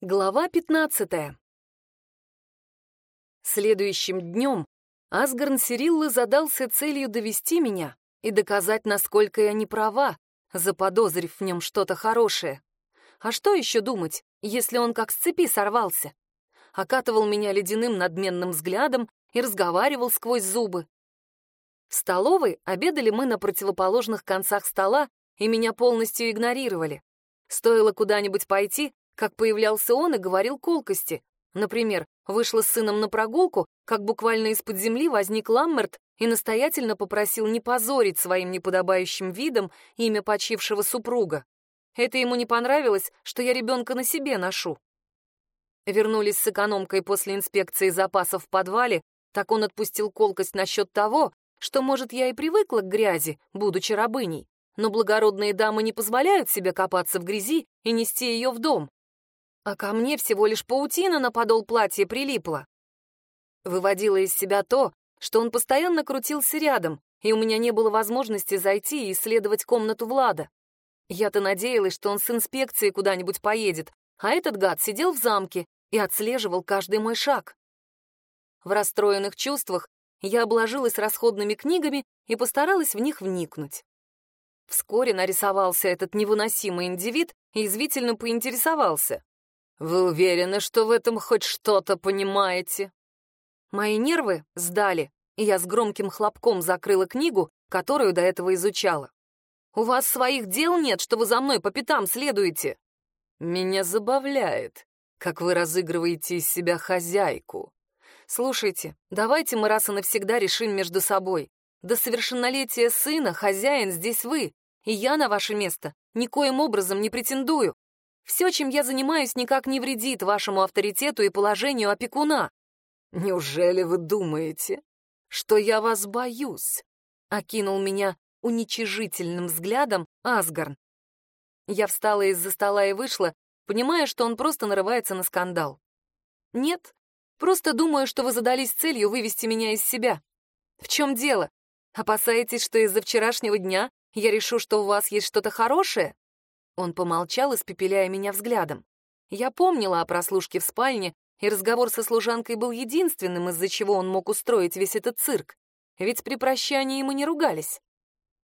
Глава 15 Следующим днем Асгарн Сириллы задался целью довести меня и доказать, насколько я не права, заподозрив в нем что-то хорошее. А что еще думать, если он как с цепи сорвался? Окатывал меня ледяным надменным взглядом и разговаривал сквозь зубы. В столовой обедали мы на противоположных концах стола и меня полностью игнорировали. Стоило куда-нибудь пойти, как появлялся он и говорил колкости. Например, вышла с сыном на прогулку, как буквально из-под земли возник Ламмерт и настоятельно попросил не позорить своим неподобающим видом имя почившего супруга. Это ему не понравилось, что я ребенка на себе ношу. Вернулись с экономкой после инспекции запасов в подвале, так он отпустил колкость насчет того, что, может, я и привыкла к грязи, будучи рабыней, но благородные дамы не позволяют себе копаться в грязи и нести ее в дом а ко мне всего лишь паутина на подол платья прилипла. Выводила из себя то, что он постоянно крутился рядом, и у меня не было возможности зайти и исследовать комнату Влада. Я-то надеялась, что он с инспекцией куда-нибудь поедет, а этот гад сидел в замке и отслеживал каждый мой шаг. В расстроенных чувствах я обложилась расходными книгами и постаралась в них вникнуть. Вскоре нарисовался этот невыносимый индивид и извительно поинтересовался. Вы уверены, что в этом хоть что-то понимаете? Мои нервы сдали, и я с громким хлопком закрыла книгу, которую до этого изучала. У вас своих дел нет, что вы за мной по пятам следуете? Меня забавляет, как вы разыгрываете из себя хозяйку. Слушайте, давайте мы раз и навсегда решим между собой. До совершеннолетия сына хозяин здесь вы, и я на ваше место никоим образом не претендую. Все, чем я занимаюсь, никак не вредит вашему авторитету и положению опекуна. Неужели вы думаете, что я вас боюсь?» — окинул меня уничижительным взглядом Асгарн. Я встала из-за стола и вышла, понимая, что он просто нарывается на скандал. «Нет, просто думаю, что вы задались целью вывести меня из себя. В чем дело? Опасаетесь, что из-за вчерашнего дня я решу, что у вас есть что-то хорошее?» Он помолчал, испепеляя меня взглядом. Я помнила о прослушке в спальне, и разговор со служанкой был единственным, из-за чего он мог устроить весь этот цирк. Ведь при прощании мы не ругались.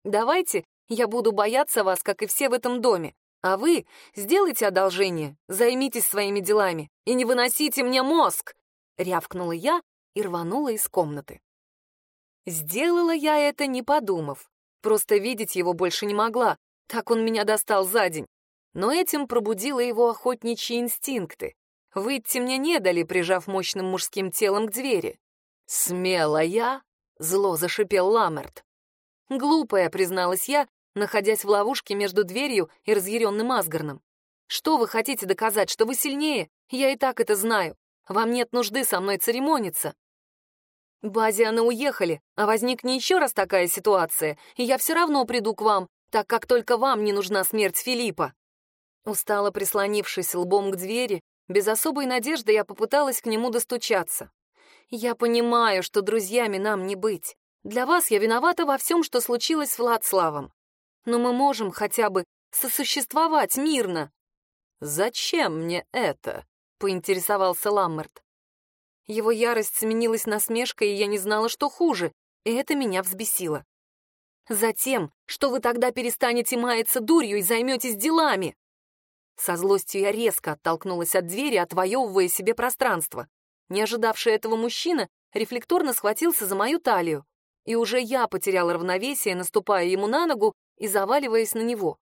«Давайте я буду бояться вас, как и все в этом доме, а вы сделайте одолжение, займитесь своими делами и не выносите мне мозг!» — рявкнула я и рванула из комнаты. Сделала я это, не подумав. Просто видеть его больше не могла, так он меня достал за день. Но этим пробудило его охотничьи инстинкты. Выйти мне не дали, прижав мощным мужским телом к двери. «Смелая!» — зло зашипел Ламерт. «Глупая», — призналась я, находясь в ловушке между дверью и разъяренным Асгарном. «Что вы хотите доказать, что вы сильнее? Я и так это знаю. Вам нет нужды со мной церемониться». «Базианы уехали, а возникнет еще раз такая ситуация, и я все равно приду к вам, так как только вам не нужна смерть Филиппа». Устало прислонившись лбом к двери, без особой надежды я попыталась к нему достучаться. «Я понимаю, что друзьями нам не быть. Для вас я виновата во всем, что случилось с Владславом. Но мы можем хотя бы сосуществовать мирно». «Зачем мне это?» — поинтересовался Ламмерт. Его ярость сменилась насмешкой, и я не знала, что хуже, и это меня взбесило. Затем, что вы тогда перестанете маяться дурью и займетесь делами. Со злостью я резко оттолкнулась от двери, отвоевывая себе пространство. Не ожидавший этого мужчина рефлекторно схватился за мою талию, и уже я потеряла равновесие, наступая ему на ногу и заваливаясь на него.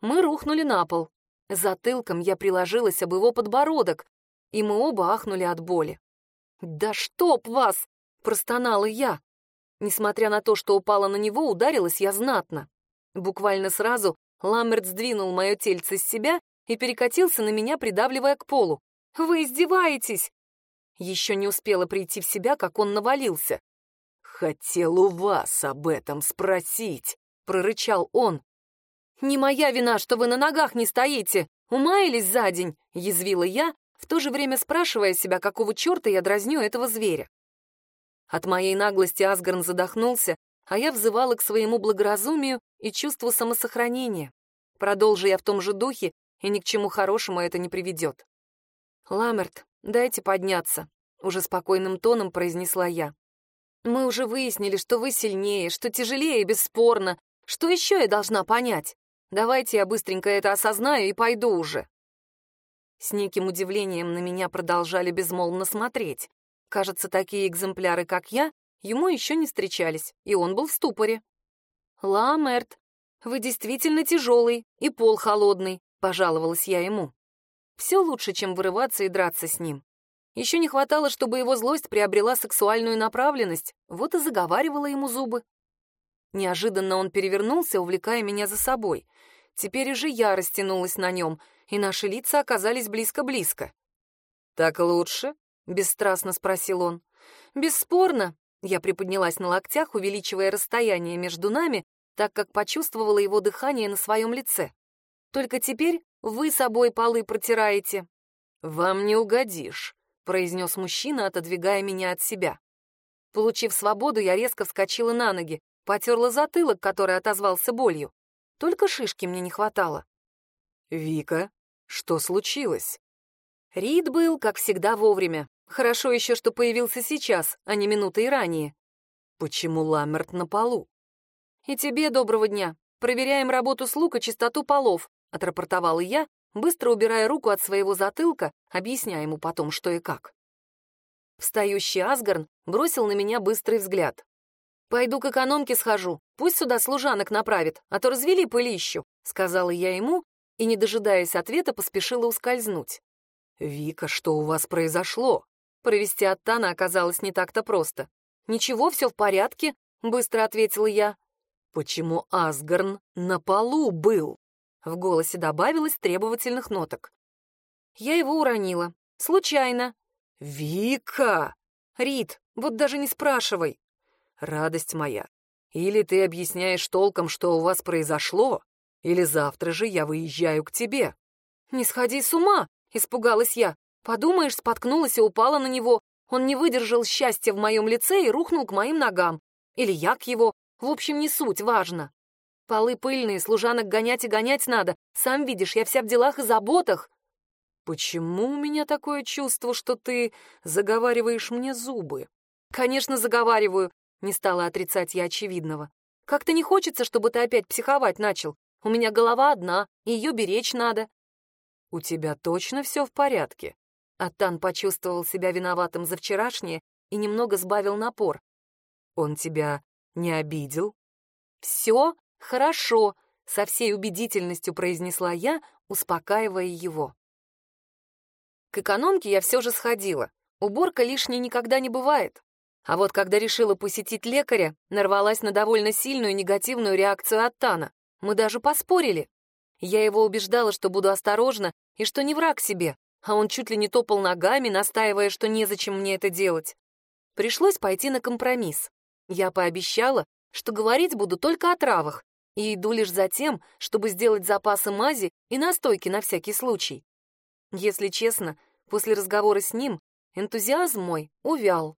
Мы рухнули на пол. Затылком я приложилась об его подбородок, и мы оба ахнули от боли. «Да чтоб вас!» — простонала я. Несмотря на то, что упала на него, ударилась я знатно. Буквально сразу Ламберт сдвинул мое тельце с себя и перекатился на меня, придавливая к полу. «Вы издеваетесь!» Еще не успела прийти в себя, как он навалился. «Хотел у вас об этом спросить», — прорычал он. «Не моя вина, что вы на ногах не стоите. Умаялись за день», — язвила я, в то же время спрашивая себя, какого черта я дразню этого зверя. От моей наглости Асгарн задохнулся, а я взывала к своему благоразумию и чувству самосохранения. Продолжи я в том же духе, и ни к чему хорошему это не приведет. «Ламерт, дайте подняться», — уже спокойным тоном произнесла я. «Мы уже выяснили, что вы сильнее, что тяжелее, бесспорно. Что еще я должна понять? Давайте я быстренько это осознаю и пойду уже». С неким удивлением на меня продолжали безмолвно смотреть. Кажется, такие экземпляры, как я, ему еще не встречались, и он был в ступоре. «Ламерт, вы действительно тяжелый и пол холодный», — пожаловалась я ему. Все лучше, чем вырываться и драться с ним. Еще не хватало, чтобы его злость приобрела сексуальную направленность, вот и заговаривала ему зубы. Неожиданно он перевернулся, увлекая меня за собой. Теперь уже я растянулась на нем, и наши лица оказались близко-близко. «Так лучше?» — бесстрастно спросил он. «Бесспорно». Я приподнялась на локтях, увеличивая расстояние между нами, так как почувствовала его дыхание на своем лице. «Только теперь вы собой полы протираете». «Вам не угодишь», — произнес мужчина, отодвигая меня от себя. Получив свободу, я резко вскочила на ноги, потерла затылок, который отозвался болью. Только шишки мне не хватало. «Вика, что случилось?» Рид был, как всегда, вовремя. Хорошо еще, что появился сейчас, а не минутой ранее. Почему Ламерт на полу? И тебе доброго дня. Проверяем работу слуг и чистоту полов отрапортовала я, быстро убирая руку от своего затылка, объясняя ему потом, что и как. Встающий Асгарн бросил на меня быстрый взгляд. «Пойду к экономке схожу, пусть сюда служанок направит, а то развели пылищу», — сказала я ему и, не дожидаясь ответа, поспешила ускользнуть. «Вика, что у вас произошло?» Провести от Тана оказалось не так-то просто. «Ничего, все в порядке», — быстро ответила я. «Почему Асгарн на полу был?» В голосе добавилось требовательных ноток. Я его уронила. Случайно. «Вика!» «Рит, вот даже не спрашивай!» «Радость моя, или ты объясняешь толком, что у вас произошло, или завтра же я выезжаю к тебе». «Не сходи с ума!» — испугалась я. «Подумаешь, споткнулась и упала на него. Он не выдержал счастья в моем лице и рухнул к моим ногам. Или я к его. В общем, не суть, важно. Полы пыльные, служанок гонять и гонять надо. Сам видишь, я вся в делах и заботах. Почему у меня такое чувство, что ты заговариваешь мне зубы? Конечно, заговариваю, не стала отрицать я очевидного. Как-то не хочется, чтобы ты опять психовать начал. У меня голова одна, и ее беречь надо. У тебя точно все в порядке? Аттан почувствовал себя виноватым за вчерашнее и немного сбавил напор. Он тебя не обидел? Все «Хорошо», — со всей убедительностью произнесла я, успокаивая его. К экономке я все же сходила. Уборка лишней никогда не бывает. А вот когда решила посетить лекаря, нарвалась на довольно сильную негативную реакцию от Тана. Мы даже поспорили. Я его убеждала, что буду осторожна и что не враг себе, а он чуть ли не топал ногами, настаивая, что незачем мне это делать. Пришлось пойти на компромисс. Я пообещала, что говорить буду только о травах, и иду лишь за тем, чтобы сделать запасы мази и настойки на всякий случай. Если честно, после разговора с ним энтузиазм мой увял.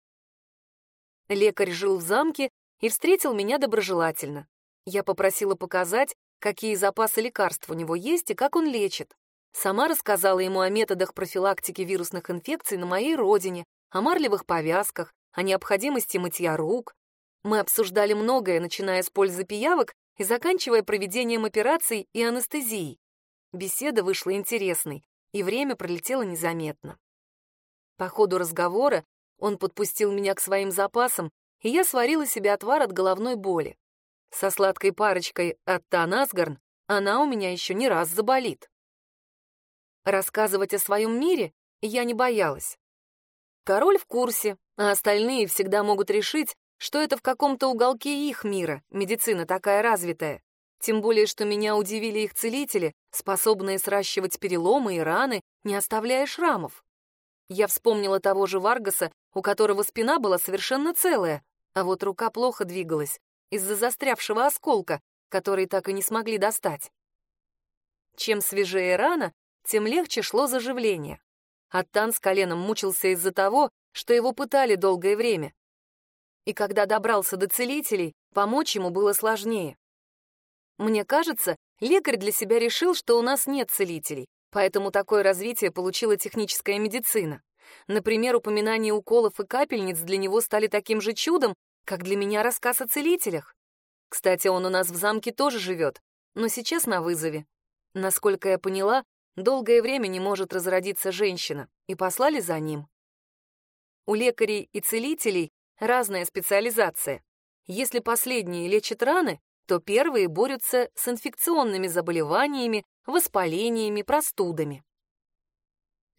Лекарь жил в замке и встретил меня доброжелательно. Я попросила показать, какие запасы лекарств у него есть и как он лечит. Сама рассказала ему о методах профилактики вирусных инфекций на моей родине, о марлевых повязках, о необходимости мытья рук. Мы обсуждали многое, начиная с пользы пиявок и заканчивая проведением операций и анестезией. Беседа вышла интересной, и время пролетело незаметно. По ходу разговора он подпустил меня к своим запасам, и я сварила себе отвар от головной боли. Со сладкой парочкой от Танасгарн она у меня еще не раз заболит. Рассказывать о своем мире я не боялась. Король в курсе, а остальные всегда могут решить, что это в каком-то уголке их мира, медицина такая развитая. Тем более, что меня удивили их целители, способные сращивать переломы и раны, не оставляя шрамов. Я вспомнила того же Варгаса, у которого спина была совершенно целая, а вот рука плохо двигалась из-за застрявшего осколка, который так и не смогли достать. Чем свежее рана, тем легче шло заживление. Аттан с коленом мучился из-за того, что его пытали долгое время и когда добрался до целителей, помочь ему было сложнее. Мне кажется, лекарь для себя решил, что у нас нет целителей, Поэтому такое развитие получила техническая медицина. Например, упоминание уколов и капельниц для него стали таким же чудом, как для меня рассказ о целителях. Кстати, он у нас в замке тоже живет, но сейчас на вызове. Насколько я поняла, долгое время не может разродиться женщина, и послали за ним. У лекарей и целителей разная специализация. Если последние лечат раны, то первые борются с инфекционными заболеваниями, воспалениями, простудами.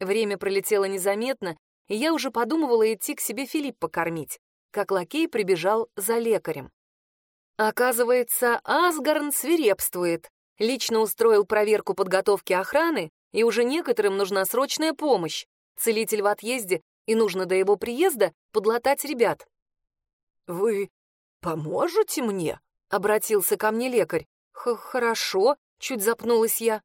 Время пролетело незаметно, и я уже подумывала идти к себе Филипп покормить, как лакей прибежал за лекарем. Оказывается, Асгарн свирепствует, лично устроил проверку подготовки охраны, и уже некоторым нужна срочная помощь. Целитель в отъезде, и нужно до его приезда подлатать ребят. «Вы поможете мне?» — обратился ко мне лекарь. «Хорошо», — чуть запнулась я.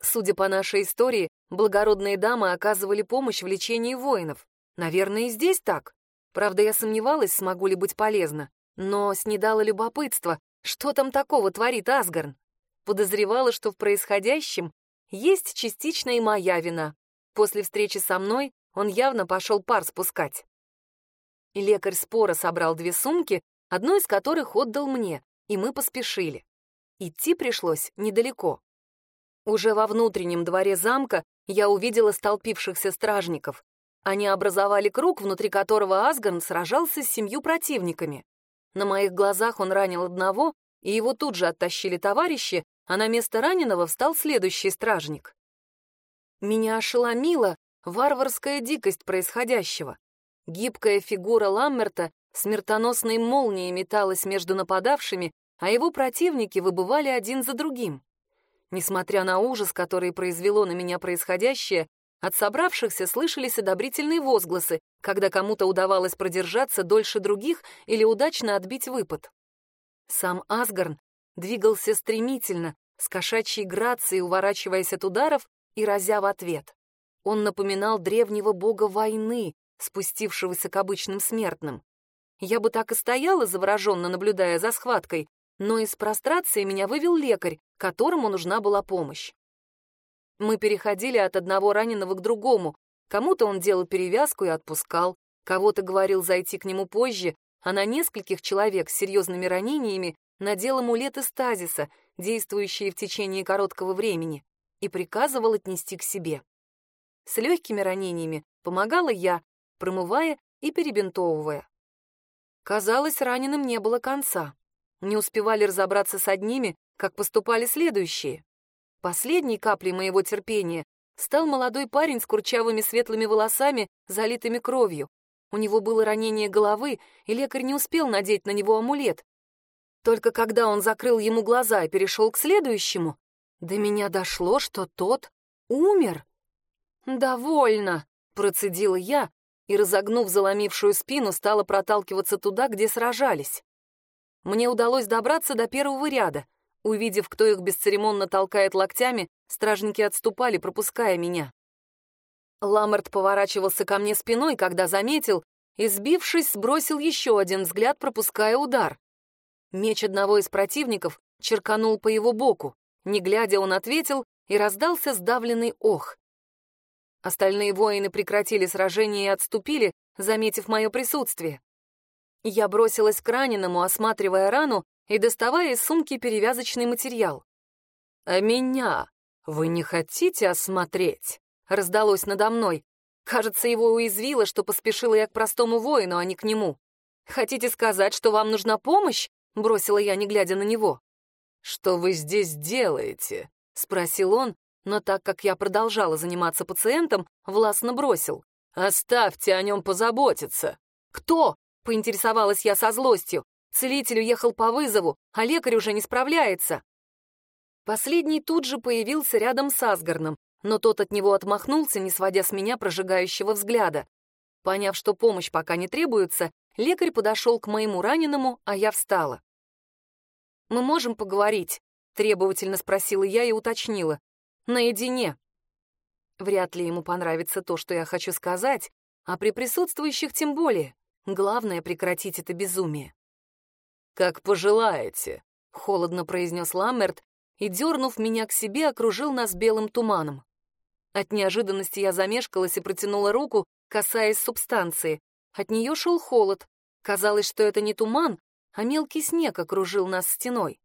Судя по нашей истории, благородные дамы оказывали помощь в лечении воинов. Наверное, и здесь так. Правда, я сомневалась, смогу ли быть полезна. Но снедало любопытство, что там такого творит Асгарн. Подозревала, что в происходящем есть частично и моя вина. После встречи со мной он явно пошел пар спускать. Лекарь спора собрал две сумки, одну из которых отдал мне, и мы поспешили. Идти пришлось недалеко. Уже во внутреннем дворе замка я увидела столпившихся стражников. Они образовали круг, внутри которого Асгарн сражался с семью противниками. На моих глазах он ранил одного, и его тут же оттащили товарищи, а на место раненого встал следующий стражник. Меня ошеломила варварская дикость происходящего. Гибкая фигура Ламмерта смертоносной молнией металась между нападавшими, а его противники выбывали один за другим. Несмотря на ужас, который произвело на меня происходящее, от собравшихся слышались одобрительные возгласы, когда кому-то удавалось продержаться дольше других или удачно отбить выпад. Сам Асгарн двигался стремительно, с кошачьей грацией уворачиваясь от ударов и разя в ответ. Он напоминал древнего бога войны, спустившегося к обычным смертным. Я бы так и стояла, завороженно наблюдая за схваткой, но из прострации меня вывел лекарь, которому нужна была помощь. Мы переходили от одного раненого к другому. Кому-то он делал перевязку и отпускал, кого-то говорил зайти к нему позже, а на нескольких человек с серьезными ранениями надел амулеты стазиса, действующие в течение короткого времени, и приказывал отнести к себе. С легкими ранениями помогала я, промывая и перебинтовывая. Казалось, раненым не было конца. Не успевали разобраться с одними, как поступали следующие. Последней каплей моего терпения стал молодой парень с курчавыми светлыми волосами, залитыми кровью. У него было ранение головы, и лекарь не успел надеть на него амулет. Только когда он закрыл ему глаза и перешел к следующему, до меня дошло, что тот умер. «Довольно», — процедила я, и, разогнув заломившую спину, стала проталкиваться туда, где сражались. Мне удалось добраться до первого ряда. Увидев, кто их бесцеремонно толкает локтями, стражники отступали, пропуская меня. Ламерт поворачивался ко мне спиной, когда заметил, и, сбившись, сбросил еще один взгляд, пропуская удар. Меч одного из противников черканул по его боку. Не глядя, он ответил, и раздался сдавленный ох. Остальные воины прекратили сражение и отступили, заметив мое присутствие. Я бросилась к раненому, осматривая рану и доставая из сумки перевязочный материал. «А меня вы не хотите осмотреть?» — раздалось надо мной. Кажется, его уязвило, что поспешила я к простому воину, а не к нему. «Хотите сказать, что вам нужна помощь?» — бросила я, не глядя на него. «Что вы здесь делаете?» — спросил он, но так как я продолжала заниматься пациентом, властно бросил. «Оставьте о нем позаботиться». «Кто?» — поинтересовалась я со злостью. «Целитель уехал по вызову, а лекарь уже не справляется». Последний тут же появился рядом с Асгарном, но тот от него отмахнулся, не сводя с меня прожигающего взгляда. Поняв, что помощь пока не требуется, лекарь подошел к моему раненому, а я встала. «Мы можем поговорить?» — требовательно спросила я и уточнила. «Наедине». Вряд ли ему понравится то, что я хочу сказать, а при присутствующих тем более. Главное — прекратить это безумие. «Как пожелаете», — холодно произнес Ламмерт и, дернув меня к себе, окружил нас белым туманом. От неожиданности я замешкалась и протянула руку, касаясь субстанции. От нее шел холод. Казалось, что это не туман, а мелкий снег окружил нас стеной.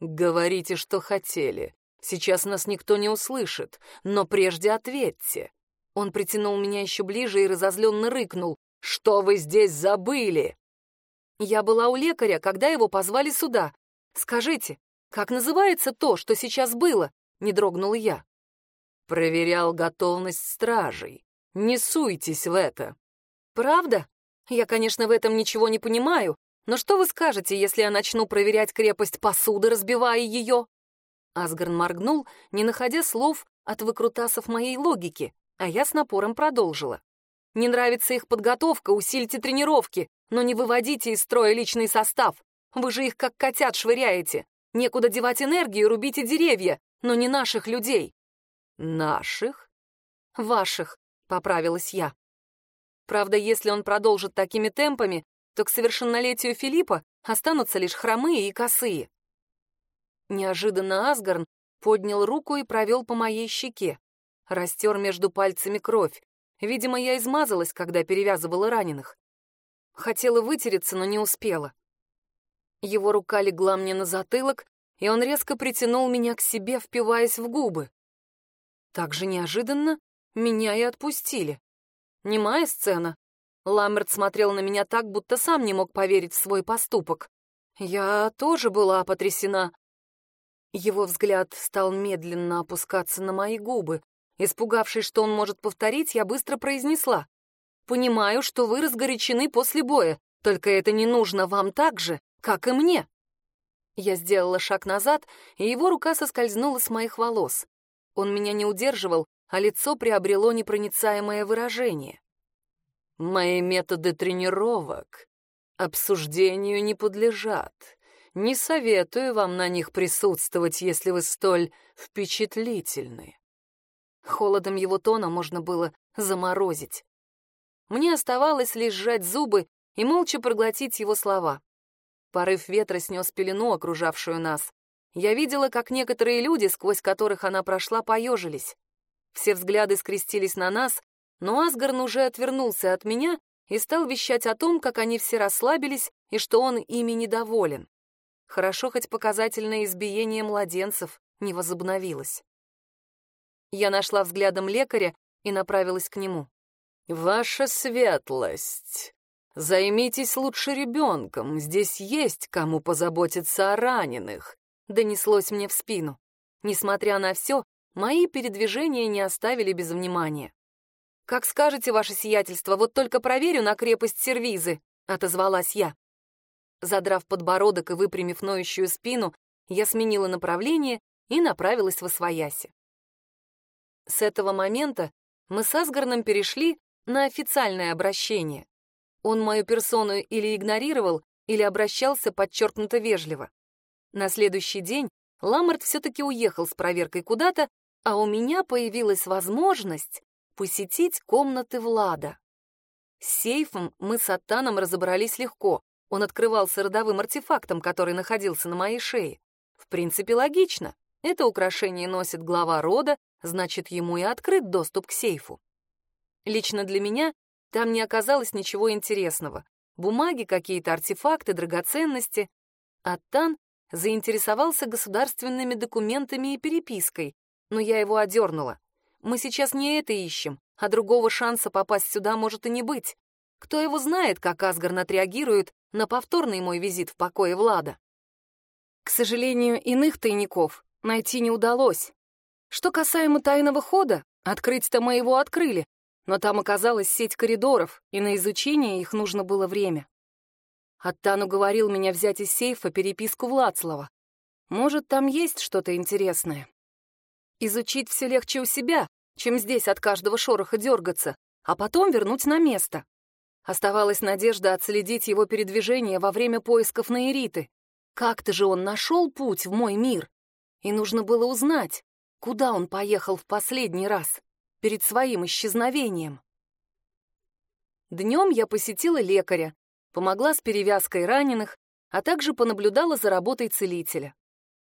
«Говорите, что хотели. Сейчас нас никто не услышит, но прежде ответьте». Он притянул меня еще ближе и разозленно рыкнул. «Что вы здесь забыли?» Я была у лекаря, когда его позвали сюда. Скажите, как называется то, что сейчас было? Не дрогнул я. Проверял готовность стражей. Не суйтесь в это. Правда? Я, конечно, в этом ничего не понимаю, но что вы скажете, если я начну проверять крепость посуды, разбивая ее? Асгарн моргнул, не находя слов от выкрутасов моей логики, а я с напором продолжила. Не нравится их подготовка, усильте тренировки, но не выводите из строя личный состав. Вы же их как котят швыряете. Некуда девать энергию, рубите деревья, но не наших людей. Наших? Ваших, поправилась я. Правда, если он продолжит такими темпами, то к совершеннолетию Филиппа останутся лишь хромые и косые. Неожиданно Асгарн поднял руку и провел по моей щеке. Растер между пальцами кровь. Видимо, я измазалась, когда перевязывала раненых. Хотела вытереться, но не успела. Его рука легла мне на затылок, и он резко притянул меня к себе, впиваясь в губы. Так же неожиданно меня и отпустили. Немая сцена. Ламберт смотрел на меня так, будто сам не мог поверить в свой поступок. Я тоже была потрясена. Его взгляд стал медленно опускаться на мои губы, Испугавшись, что он может повторить, я быстро произнесла. «Понимаю, что вы разгорячены после боя, только это не нужно вам так же, как и мне». Я сделала шаг назад, и его рука соскользнула с моих волос. Он меня не удерживал, а лицо приобрело непроницаемое выражение. «Мои методы тренировок обсуждению не подлежат. Не советую вам на них присутствовать, если вы столь впечатлительны. Холодом его тона можно было заморозить. Мне оставалось лишь сжать зубы и молча проглотить его слова. Порыв ветра снес пелену, окружавшую нас. Я видела, как некоторые люди, сквозь которых она прошла, поежились. Все взгляды скрестились на нас, но Асгарн уже отвернулся от меня и стал вещать о том, как они все расслабились и что он ими недоволен. Хорошо хоть показательное избиение младенцев не возобновилось. Я нашла взглядом лекаря и направилась к нему. «Ваша светлость, займитесь лучше ребенком, здесь есть кому позаботиться о раненых», — донеслось мне в спину. Несмотря на все, мои передвижения не оставили без внимания. «Как скажете, ваше сиятельство, вот только проверю на крепость сервизы», — отозвалась я. Задрав подбородок и выпрямив ноющую спину, я сменила направление и направилась в Освояси. С этого момента мы с Асгарном перешли на официальное обращение. Он мою персону или игнорировал, или обращался подчеркнуто вежливо. На следующий день Ламарт все-таки уехал с проверкой куда-то, а у меня появилась возможность посетить комнаты Влада. С сейфом мы с Аттаном разобрались легко. Он открывался родовым артефактом, который находился на моей шее. В принципе, логично. Это украшение носит глава рода, значит, ему и открыт доступ к сейфу. Лично для меня там не оказалось ничего интересного. Бумаги, какие-то артефакты, драгоценности. Аттан заинтересовался государственными документами и перепиской, но я его одернула. Мы сейчас не это ищем, а другого шанса попасть сюда может и не быть. Кто его знает, как Асгарн отреагирует на повторный мой визит в покое Влада. К сожалению, иных тайников найти не удалось. Что касаемо тайного хода, открыть-то мы его открыли, но там оказалась сеть коридоров, и на изучение их нужно было время. Оттану говорил меня взять из сейфа переписку Влацлава. Может, там есть что-то интересное. Изучить все легче у себя, чем здесь от каждого шороха дергаться, а потом вернуть на место. Оставалась надежда отследить его передвижение во время поисков Наириты. Как-то же он нашел путь в мой мир. И нужно было узнать, Куда он поехал в последний раз, перед своим исчезновением? Днем я посетила лекаря, помогла с перевязкой раненых, а также понаблюдала за работой целителя.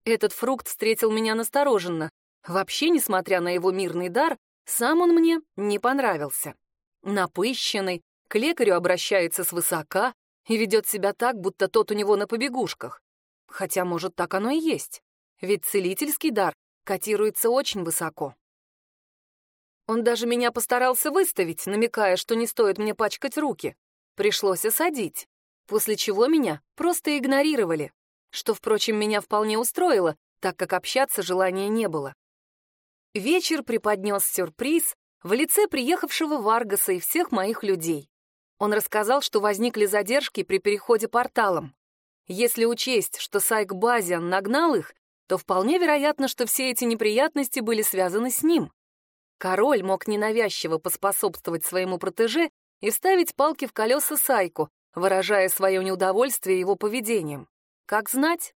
Этот фрукт встретил меня настороженно. Вообще, несмотря на его мирный дар, Сам он мне не понравился. Напыщенный, к лекарю обращается свысока и ведет себя так, будто тот у него на побегушках. Хотя, может, так оно и есть. Ведь целительский дар котируется очень высоко. Он даже меня постарался выставить, намекая, что не стоит мне пачкать руки. Пришлось осадить, после чего меня просто игнорировали, что, впрочем, меня вполне устроило, так как общаться желания не было. Вечер преподнес сюрприз в лице приехавшего Варгаса и всех моих людей. Он рассказал, что возникли задержки при переходе порталом. Если учесть, что Сайк Базиан нагнал их, то вполне вероятно, что все эти неприятности были связаны с ним. Король мог ненавязчиво поспособствовать своему протеже и вставить палки в колеса Сайку, выражая свое неудовольствие его поведением. Как знать?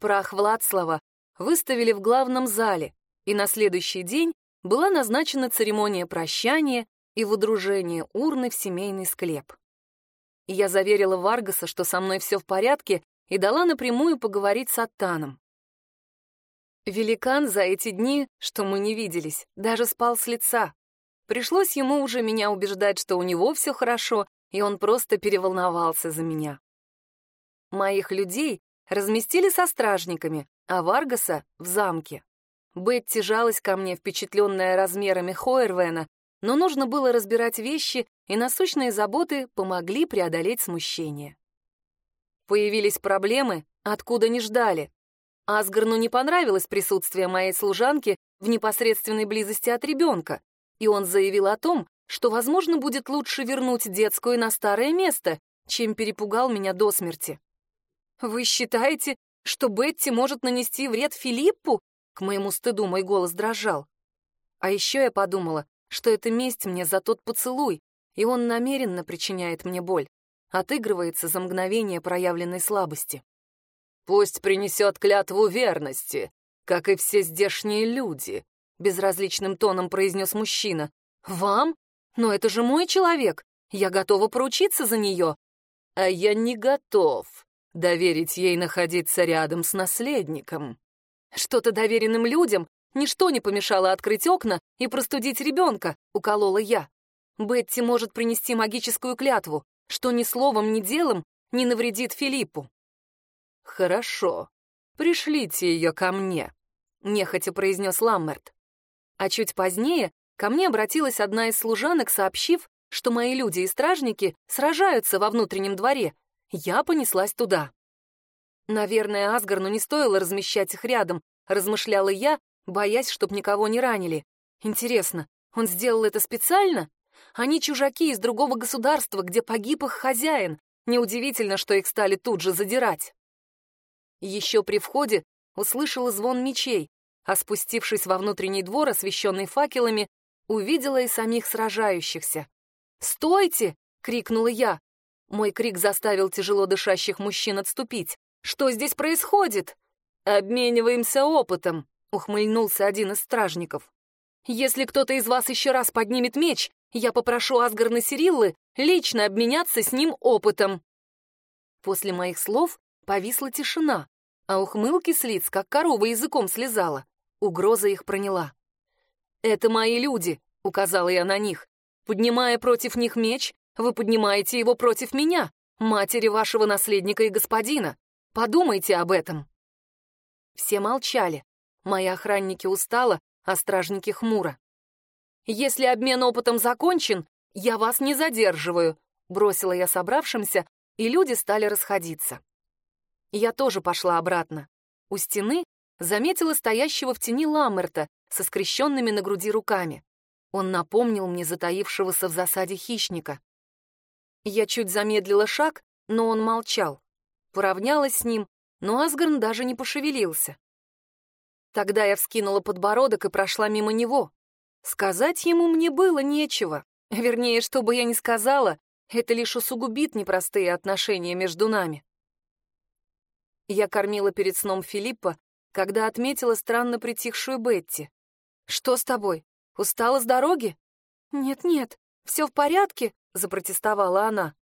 Прах Владслава выставили в главном зале, и на следующий день была назначена церемония прощания и выдружения урны в семейный склеп. Я заверила Варгаса, что со мной все в порядке, и дала напрямую поговорить с Аттаном. Великан за эти дни, что мы не виделись, даже спал с лица. Пришлось ему уже меня убеждать, что у него все хорошо, и он просто переволновался за меня. Моих людей разместили со стражниками, а Варгаса — в замке. Бетти жалась ко мне, впечатленная размерами Хойервена, но нужно было разбирать вещи, и насущные заботы помогли преодолеть смущение. Появились проблемы, откуда не ждали. Асгарну не понравилось присутствие моей служанки в непосредственной близости от ребенка, и он заявил о том, что, возможно, будет лучше вернуть детскую на старое место, чем перепугал меня до смерти. «Вы считаете, что Бетти может нанести вред Филиппу?» К моему стыду мой голос дрожал. А еще я подумала, что это месть мне за тот поцелуй, и он намеренно причиняет мне боль, отыгрывается за мгновение проявленной слабости. «Пусть принесет клятву верности, как и все здешние люди», — безразличным тоном произнес мужчина. «Вам? Но это же мой человек. Я готова поручиться за нее». «А я не готов доверить ей находиться рядом с наследником». Что-то доверенным людям ничто не помешало открыть окна и простудить ребенка, уколола я. Бетти может принести магическую клятву, что ни словом, ни делом не навредит Филиппу. «Хорошо, пришлите ее ко мне», — нехотя произнес Ламмерт. А чуть позднее ко мне обратилась одна из служанок, сообщив, что мои люди и стражники сражаются во внутреннем дворе. Я понеслась туда. Наверное, Асгарну не стоило размещать их рядом, размышляла я, боясь, чтоб никого не ранили. Интересно, он сделал это специально? Они чужаки из другого государства, где погиб их хозяин. Неудивительно, что их стали тут же задирать. Еще при входе услышала звон мечей, а спустившись во внутренний двор, освещенный факелами, увидела и самих сражающихся. «Стойте!» — крикнула я. Мой крик заставил тяжело дышащих мужчин отступить. Что здесь происходит?» «Обмениваемся опытом», — ухмыльнулся один из стражников. «Если кто-то из вас еще раз поднимет меч, я попрошу Асгарна Сириллы лично обменяться с ним опытом». После моих слов повисла тишина, а ухмылки с лиц, как корова языком слезала. Угроза их проняла. «Это мои люди», — указала я на них. «Поднимая против них меч, вы поднимаете его против меня, матери вашего наследника и господина. Подумайте об этом. Все молчали. Мои охранники устало, а стражники хмуро. «Если обмен опытом закончен, я вас не задерживаю», — бросила я собравшимся, и люди стали расходиться. Я тоже пошла обратно. У стены заметила стоящего в тени Ламерта со скрещенными на груди руками. Он напомнил мне затаившегося в засаде хищника. Я чуть замедлила шаг, но он молчал поравнялась с ним, но Асгарн даже не пошевелился. Тогда я вскинула подбородок и прошла мимо него. Сказать ему мне было нечего. Вернее, что бы я ни сказала, это лишь усугубит непростые отношения между нами. Я кормила перед сном Филиппа, когда отметила странно притихшую Бетти. «Что с тобой? Устала с дороги?» «Нет-нет, все в порядке», — запротестовала она.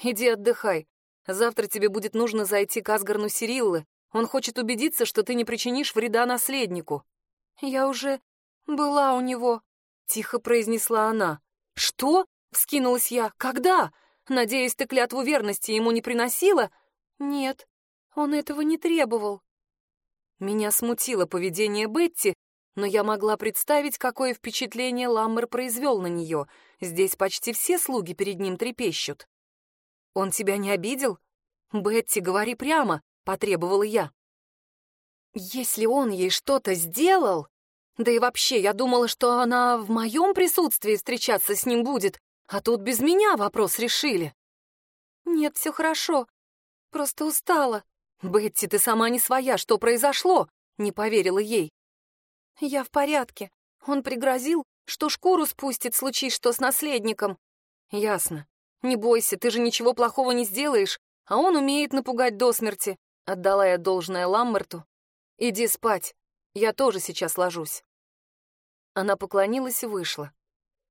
«Иди отдыхай. Завтра тебе будет нужно зайти к Асгарну Сириллы. Он хочет убедиться, что ты не причинишь вреда наследнику». «Я уже... «Была у него», — тихо произнесла она. «Что?» — вскинулась я. «Когда? Надеюсь, ты клятву верности ему не приносила?» «Нет, он этого не требовал». Меня смутило поведение Бетти, но я могла представить, какое впечатление Ламмер произвел на нее. Здесь почти все слуги перед ним трепещут. «Он тебя не обидел?» «Бетти, говори прямо», — потребовала я. «Если он ей что-то сделал...» Да и вообще, я думала, что она в моем присутствии встречаться с ним будет, а тут без меня вопрос решили. Нет, все хорошо. Просто устала. Бетти, ты сама не своя, что произошло? Не поверила ей. Я в порядке. Он пригрозил, что шкуру спустит, случись что с наследником. Ясно. Не бойся, ты же ничего плохого не сделаешь, а он умеет напугать до смерти. Отдала я должное Ламмерту. Иди спать. Я тоже сейчас ложусь. Она поклонилась и вышла.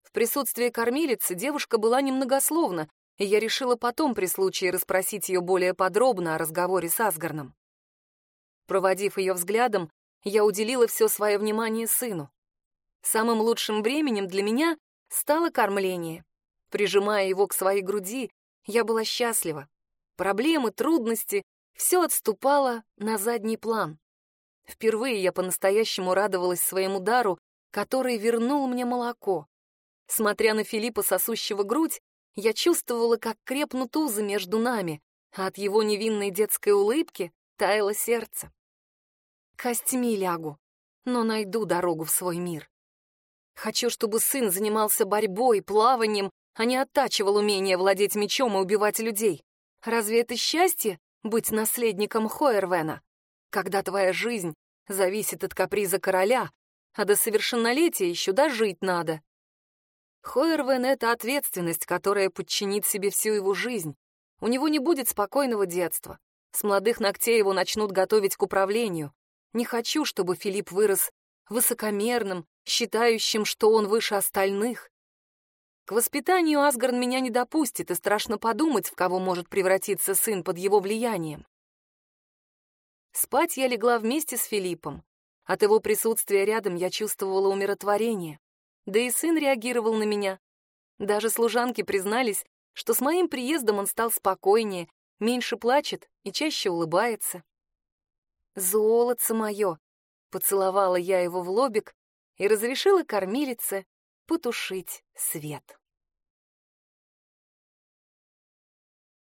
В присутствии кормилицы девушка была немногословна, и я решила потом при случае расспросить ее более подробно о разговоре с Асгарном. Проводив ее взглядом, я уделила все свое внимание сыну. Самым лучшим временем для меня стало кормление. Прижимая его к своей груди, я была счастлива. Проблемы, трудности — все отступало на задний план. Впервые я по-настоящему радовалась своему дару, который вернул мне молоко. Смотря на Филиппа, сосущего грудь, я чувствовала, как крепнут узы между нами, а от его невинной детской улыбки таяло сердце. Костьми лягу, но найду дорогу в свой мир. Хочу, чтобы сын занимался борьбой, плаванием, а не оттачивал умение владеть мечом и убивать людей. Разве это счастье — быть наследником Хоервена? когда твоя жизнь зависит от каприза короля, а до совершеннолетия еще дожить надо. Хойервен — это ответственность, которая подчинит себе всю его жизнь. У него не будет спокойного детства. С молодых ногтей его начнут готовить к управлению. Не хочу, чтобы Филипп вырос высокомерным, считающим, что он выше остальных. К воспитанию Асгарн меня не допустит, и страшно подумать, в кого может превратиться сын под его влиянием. Спать я легла вместе с Филиппом. От его присутствия рядом я чувствовала умиротворение. Да и сын реагировал на меня. Даже служанки признались, что с моим приездом он стал спокойнее, меньше плачет и чаще улыбается. «Золотце мое!» — поцеловала я его в лобик и разрешила кормилице потушить свет.